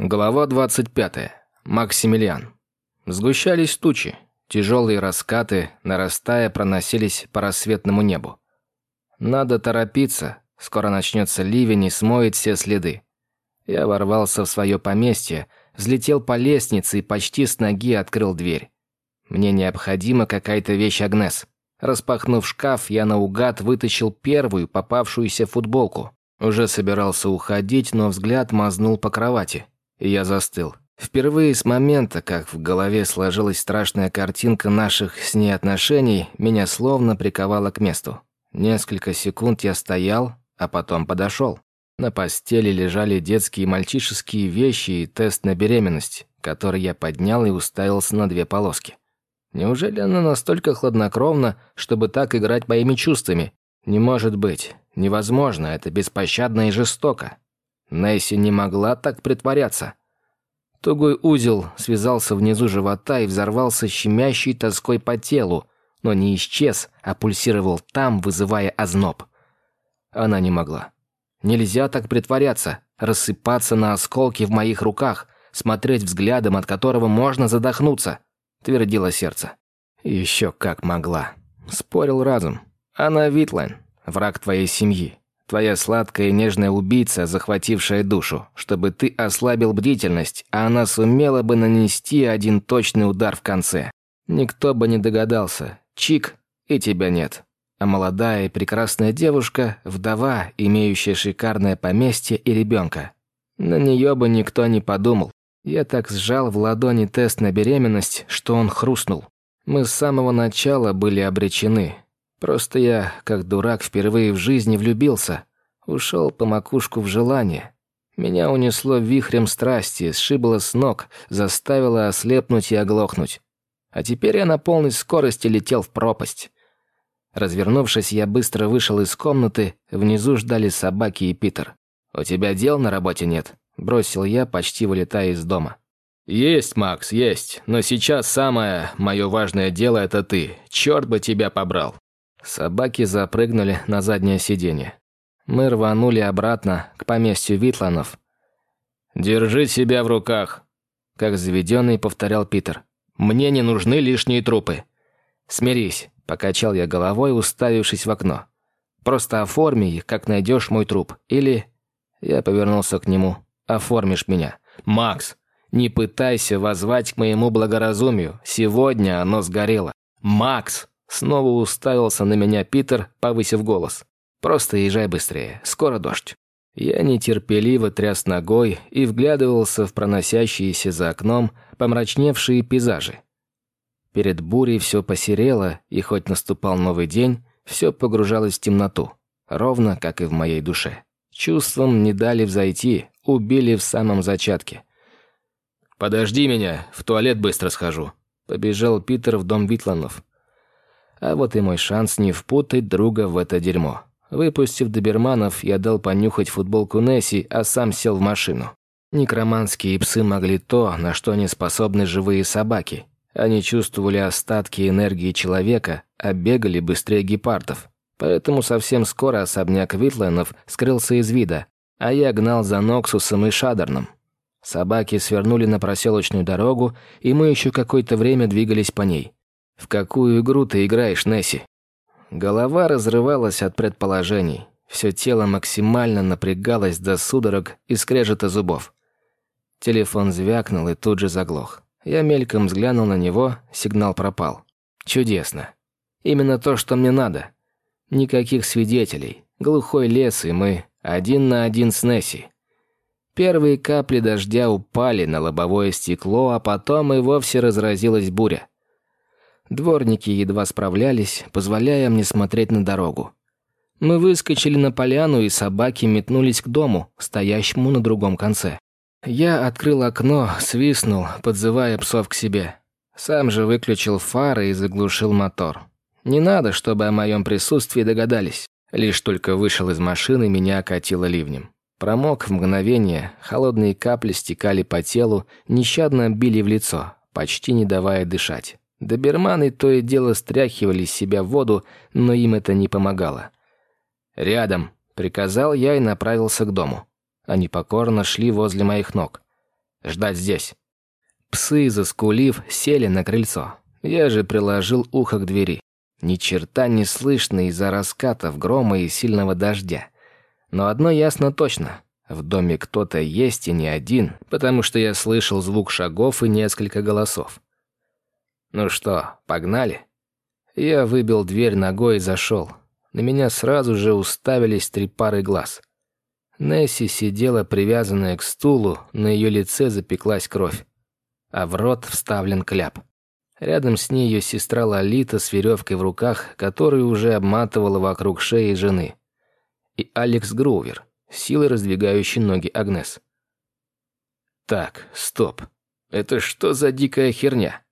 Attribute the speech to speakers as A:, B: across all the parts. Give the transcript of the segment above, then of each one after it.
A: Глава 25. Максимилиан. Сгущались тучи. Тяжелые раскаты, нарастая, проносились по рассветному небу. Надо торопиться, скоро начнется ливень и смоет все следы. Я ворвался в свое поместье, взлетел по лестнице и почти с ноги открыл дверь. Мне необходима какая-то вещь Агнес. Распахнув шкаф, я наугад вытащил первую попавшуюся футболку. Уже собирался уходить, но взгляд мазнул по кровати я застыл. Впервые с момента, как в голове сложилась страшная картинка наших с ней отношений, меня словно приковало к месту. Несколько секунд я стоял, а потом подошел. На постели лежали детские мальчишеские вещи и тест на беременность, который я поднял и уставился на две полоски. Неужели она настолько хладнокровна, чтобы так играть моими чувствами? Не может быть. Невозможно, это беспощадно и жестоко. Несси не могла так притворяться. Тугой узел связался внизу живота и взорвался щемящей тоской по телу, но не исчез, а пульсировал там, вызывая озноб. Она не могла. Нельзя так притворяться, рассыпаться на осколки в моих руках, смотреть взглядом, от которого можно задохнуться, твердило сердце. Еще как могла. Спорил разум. Она Витлайн, враг твоей семьи. Твоя сладкая и нежная убийца, захватившая душу, чтобы ты ослабил бдительность, а она сумела бы нанести один точный удар в конце. Никто бы не догадался. Чик, и тебя нет. А молодая и прекрасная девушка – вдова, имеющая шикарное поместье и ребенка. На нее бы никто не подумал. Я так сжал в ладони тест на беременность, что он хрустнул. Мы с самого начала были обречены, Просто я, как дурак, впервые в жизни влюбился. Ушел по макушку в желание. Меня унесло вихрем страсти, сшибло с ног, заставило ослепнуть и оглохнуть. А теперь я на полной скорости летел в пропасть. Развернувшись, я быстро вышел из комнаты, внизу ждали собаки и Питер. «У тебя дел на работе нет?» – бросил я, почти вылетая из дома. «Есть, Макс, есть. Но сейчас самое мое важное дело – это ты. Черт бы тебя побрал!» Собаки запрыгнули на заднее сиденье. Мы рванули обратно к поместью Витланов. «Держи себя в руках», — как заведенный повторял Питер. «Мне не нужны лишние трупы». «Смирись», — покачал я головой, уставившись в окно. «Просто оформи их, как найдешь мой труп. Или...» Я повернулся к нему. «Оформишь меня». «Макс, не пытайся воззвать к моему благоразумию. Сегодня оно сгорело». «Макс!» Снова уставился на меня Питер, повысив голос. «Просто езжай быстрее, скоро дождь». Я нетерпеливо тряс ногой и вглядывался в проносящиеся за окном помрачневшие пейзажи. Перед бурей все посерело, и хоть наступал новый день, все погружалось в темноту, ровно как и в моей душе. Чувствам не дали взойти, убили в самом зачатке. «Подожди меня, в туалет быстро схожу», — побежал Питер в дом Витланов. А вот и мой шанс не впутать друга в это дерьмо. Выпустив доберманов, я дал понюхать футболку Несси, а сам сел в машину. Некроманские псы могли то, на что не способны живые собаки. Они чувствовали остатки энергии человека, а бегали быстрее гепардов. Поэтому совсем скоро особняк Витленов скрылся из вида, а я гнал за Ноксусом и Шадерном. Собаки свернули на проселочную дорогу, и мы еще какое-то время двигались по ней. «В какую игру ты играешь, Несси?» Голова разрывалась от предположений. Все тело максимально напрягалось до судорог и скрежета зубов. Телефон звякнул и тут же заглох. Я мельком взглянул на него, сигнал пропал. Чудесно. Именно то, что мне надо. Никаких свидетелей. Глухой лес, и мы один на один с Несси. Первые капли дождя упали на лобовое стекло, а потом и вовсе разразилась буря. Дворники едва справлялись, позволяя мне смотреть на дорогу. Мы выскочили на поляну, и собаки метнулись к дому, стоящему на другом конце. Я открыл окно, свистнул, подзывая псов к себе. Сам же выключил фары и заглушил мотор. Не надо, чтобы о моем присутствии догадались. Лишь только вышел из машины, меня окатило ливнем. Промок в мгновение, холодные капли стекали по телу, нещадно били в лицо, почти не давая дышать. Доберманы то и дело стряхивали с себя воду, но им это не помогало. «Рядом», — приказал я и направился к дому. Они покорно шли возле моих ног. Ждать здесь». Псы, заскулив, сели на крыльцо. Я же приложил ухо к двери. Ни черта не слышно из-за раскатов грома и сильного дождя. Но одно ясно точно. В доме кто-то есть и не один, потому что я слышал звук шагов и несколько голосов. «Ну что, погнали?» Я выбил дверь ногой и зашел. На меня сразу же уставились три пары глаз. Несси сидела привязанная к стулу, на ее лице запеклась кровь, а в рот вставлен кляп. Рядом с ней ее сестра Лолита с веревкой в руках, которую уже обматывала вокруг шеи жены. И Алекс Гроувер, силой раздвигающий ноги Агнес. «Так, стоп. Это что за дикая херня?»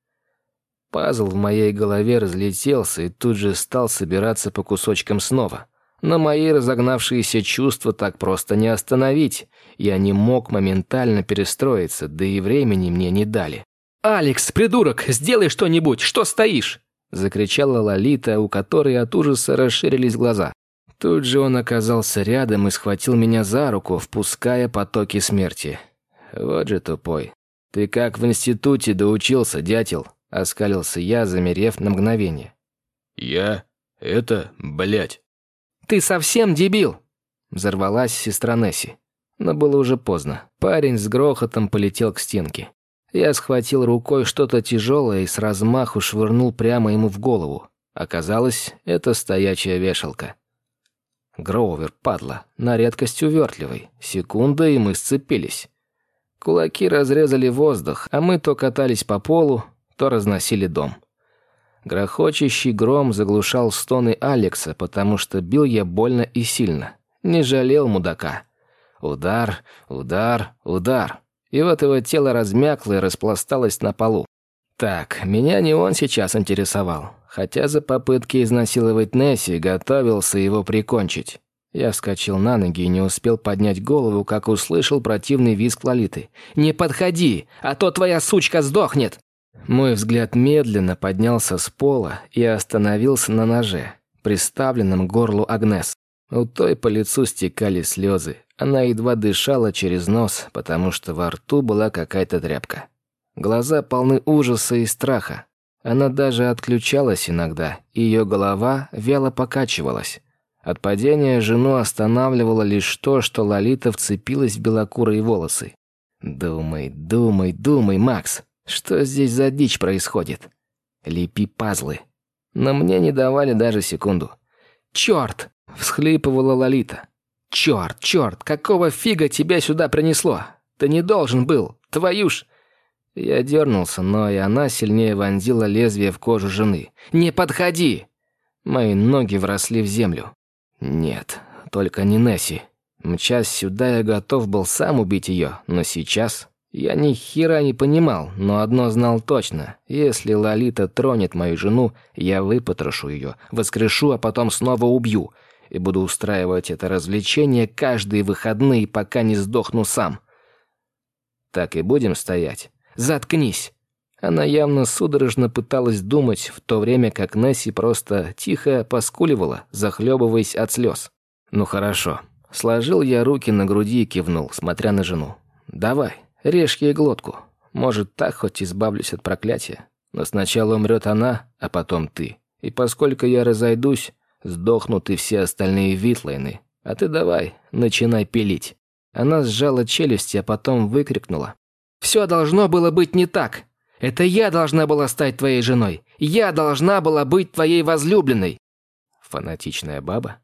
A: Пазл в моей голове разлетелся и тут же стал собираться по кусочкам снова. Но мои разогнавшиеся чувства так просто не остановить. Я не мог моментально перестроиться, да и времени мне не дали.
B: «Алекс, придурок, сделай что-нибудь! Что стоишь?»
A: Закричала Лолита, у которой от ужаса расширились глаза. Тут же он оказался рядом и схватил меня за руку, впуская потоки смерти. Вот же тупой. «Ты как в институте доучился, дятел?» Оскалился я, замерев на мгновение.
C: «Я? Это, блядь!»
B: «Ты совсем дебил!»
A: Взорвалась сестра Несси. Но было уже поздно. Парень с грохотом полетел к стенке. Я схватил рукой что-то тяжелое и с размаху швырнул прямо ему в голову. Оказалось, это стоячая вешалка. Гроувер, падла, на редкость увертливый. Секунда, и мы сцепились. Кулаки разрезали воздух, а мы то катались по полу, то разносили дом. Грохочущий гром заглушал стоны Алекса, потому что бил я больно и сильно. Не жалел мудака. Удар, удар, удар. И вот его тело размякло и распласталось на полу. Так, меня не он сейчас интересовал. Хотя за попытки изнасиловать Несси готовился его прикончить. Я вскочил на ноги и не успел поднять голову, как услышал противный визг Лолиты. «Не подходи, а то твоя сучка сдохнет!» Мой взгляд медленно поднялся с пола и остановился на ноже, приставленном к горлу Агнес. У той по лицу стекали слезы. Она едва дышала через нос, потому что во рту была какая-то тряпка. Глаза полны ужаса и страха. Она даже отключалась иногда, и ее голова вяло покачивалась. От падения жену останавливало лишь то, что Лолита вцепилась в белокурые волосы. «Думай, думай, думай, Макс!» Что здесь за дичь происходит? Лепи пазлы. Но мне не давали даже секунду. «Черт!» — всхлипывала Лолита. «Черт, черт, какого фига тебя сюда принесло? Ты не должен был, твою ж...» Я дернулся, но и она сильнее вонзила лезвие в кожу жены. «Не подходи!» Мои ноги вросли в землю. «Нет, только не Несси. Мчас сюда я готов был сам убить ее, но сейчас я ни хера не понимал, но одно знал точно. Если Лолита тронет мою жену, я выпотрошу ее, воскрешу, а потом снова убью. И буду устраивать это развлечение каждые выходные, пока не сдохну сам. Так и будем стоять. Заткнись. Она явно судорожно пыталась думать, в то время как Несси просто тихо поскуливала, захлебываясь от слез. «Ну хорошо». Сложил я руки на груди и кивнул, смотря на жену. «Давай, Режь ей глотку. Может, так хоть избавлюсь от проклятия. Но сначала умрет она, а потом ты. И поскольку я разойдусь, сдохнут и все остальные Витлайны. А ты давай, начинай пилить». Она сжала челюсти, а потом выкрикнула. «Все должно было быть не так. Это я должна была стать твоей женой. Я должна была быть твоей возлюбленной». Фанатичная баба?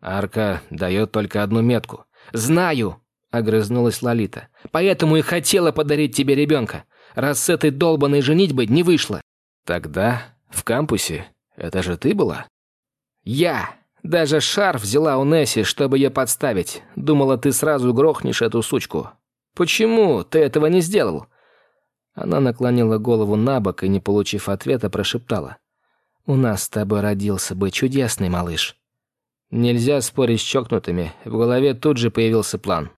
A: Арка дает только одну метку. «Знаю!» — огрызнулась Лолита. «Поэтому и хотела подарить тебе ребенка, раз с этой долбанной женитьбой не вышло». «Тогда в кампусе это же ты была?» «Я! Даже шарф взяла у Несси, чтобы ее подставить. Думала, ты сразу грохнешь эту сучку. Почему ты этого не сделал?» Она наклонила голову на бок и, не получив ответа, прошептала. «У нас с тобой родился бы чудесный малыш». Нельзя спорить с чокнутыми, в голове тут же появился план.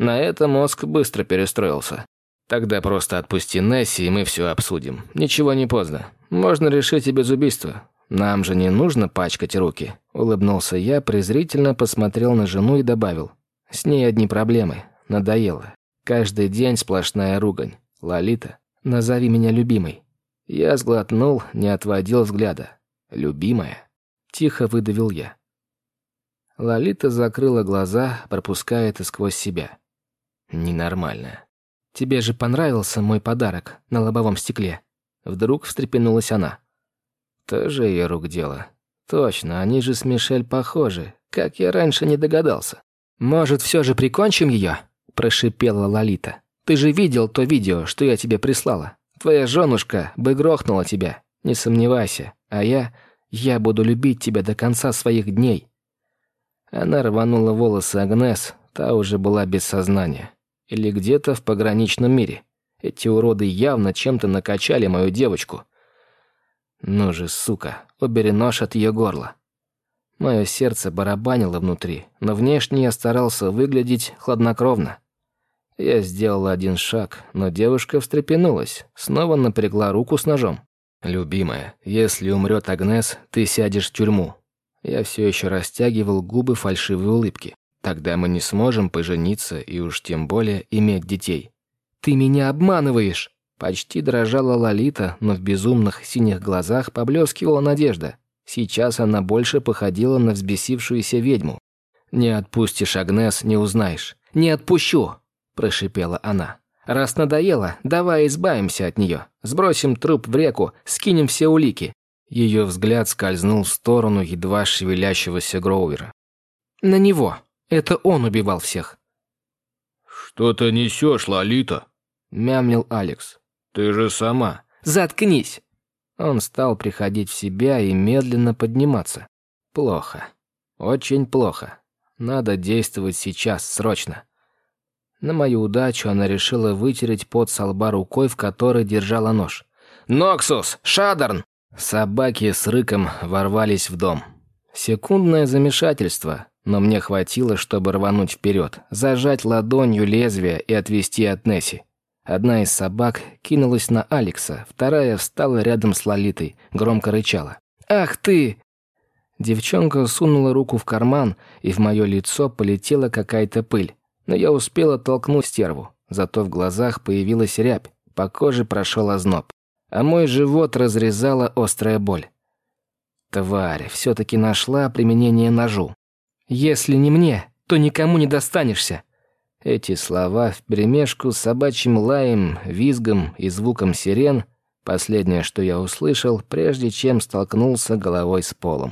A: На это мозг быстро перестроился. Тогда просто отпусти Несси, и мы все обсудим. Ничего не поздно. Можно решить и без убийства. Нам же не нужно пачкать руки. Улыбнулся я, презрительно посмотрел на жену и добавил. С ней одни проблемы. Надоело. Каждый день сплошная ругань. Лолита, назови меня любимой. Я сглотнул, не отводил взгляда. «Любимая?» Тихо выдавил я. Лолита закрыла глаза, пропуская это сквозь себя. Ненормальная. «Тебе же понравился мой подарок на лобовом стекле?» Вдруг встрепенулась она. Тоже ее рук дело. Точно, они же с Мишель похожи. Как я раньше не догадался. «Может, все же прикончим ее?» Прошипела Лолита. «Ты же видел то видео, что я тебе прислала. Твоя женушка бы грохнула тебя. Не сомневайся. А я... Я буду любить тебя до конца своих дней». Она рванула волосы Агнес, та уже была без сознания. Или где-то в пограничном мире. Эти уроды явно чем-то накачали мою девочку. Ну же, сука, убери нож от ее горла. Мое сердце барабанило внутри, но внешне я старался выглядеть хладнокровно. Я сделал один шаг, но девушка встрепенулась, снова напрягла руку с ножом. «Любимая, если умрет Агнес, ты сядешь в тюрьму». Я все еще растягивал губы фальшивой улыбки. Тогда мы не сможем пожениться и уж тем более иметь детей. «Ты меня обманываешь!» Почти дрожала Лолита, но в безумных синих глазах поблескивала надежда. Сейчас она больше походила на взбесившуюся ведьму. «Не отпустишь, Агнес, не узнаешь». «Не отпущу!» – прошипела она. «Раз надоело, давай избавимся от нее. Сбросим труп в реку, скинем все улики». Ее взгляд скользнул в сторону едва шевелящегося Гроувера. «На него. Это он убивал всех».
C: «Что ты несешь, Лолита?»
A: – мямлил Алекс.
C: «Ты же сама».
A: «Заткнись!» Он стал приходить в себя и медленно подниматься. Плохо. Очень плохо. Надо действовать сейчас, срочно. На мою удачу она решила вытереть пот со лба рукой, в которой держала нож. «Ноксус! Шадарн!» Собаки с рыком ворвались в дом. Секундное замешательство, но мне хватило, чтобы рвануть вперед, зажать ладонью лезвие и отвести от Несси. Одна из собак кинулась на Алекса, вторая встала рядом с Лолитой, громко рычала. «Ах ты!» Девчонка сунула руку в карман, и в мое лицо полетела какая-то пыль но я успел оттолкнуть стерву. Зато в глазах появилась рябь, по коже прошел озноб. А мой живот разрезала острая боль. Тварь все-таки нашла применение ножу. «Если не мне, то никому не достанешься». Эти слова вперемешку с собачьим лаем, визгом и звуком сирен – последнее, что я услышал, прежде чем столкнулся головой с полом.